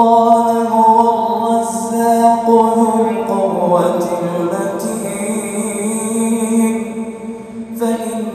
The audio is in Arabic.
الله هو الرزاق ذو القوة المتين فإن